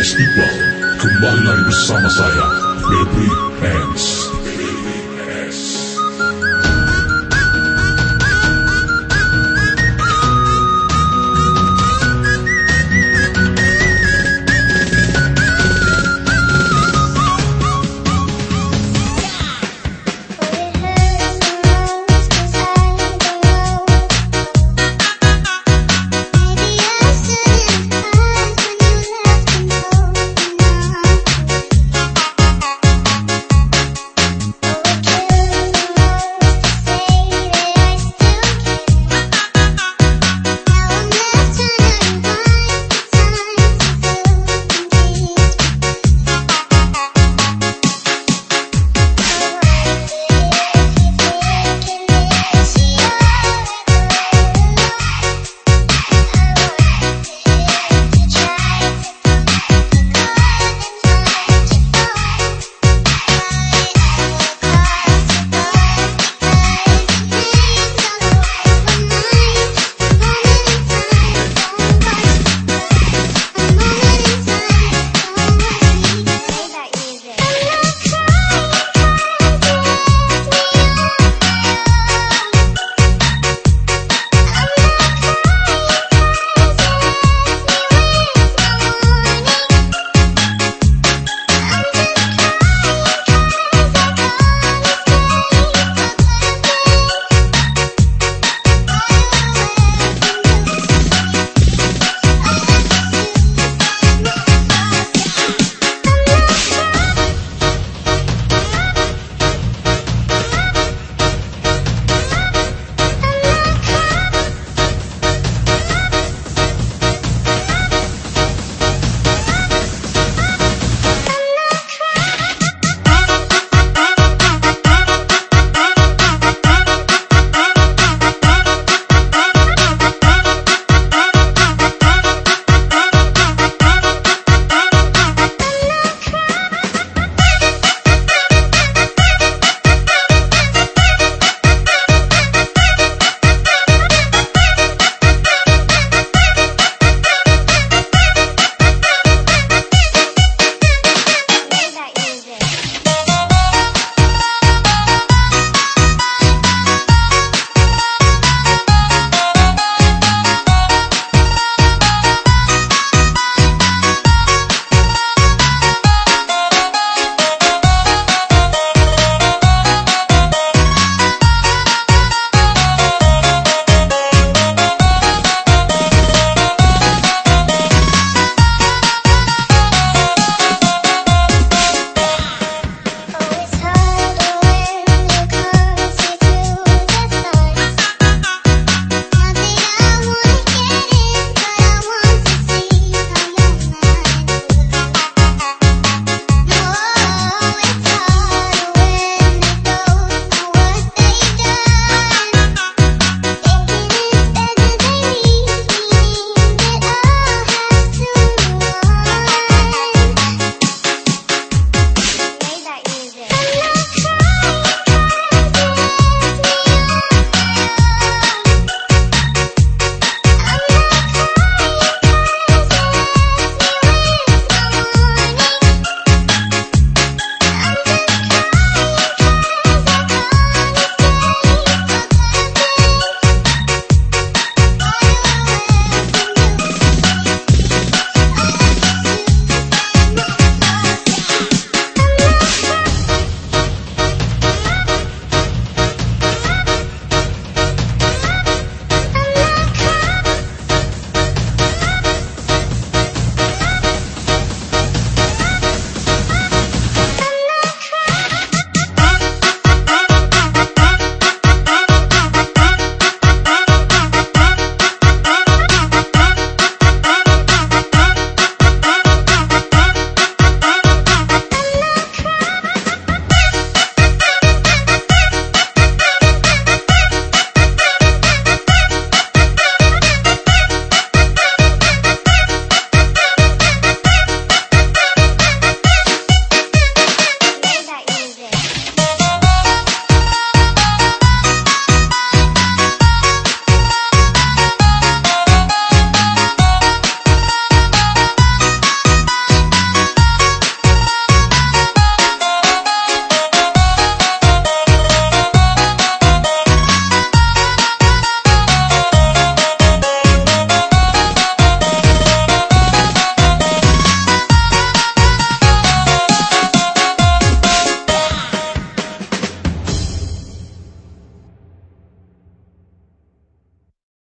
Festival Kembali lagi bersama saya Baby Hands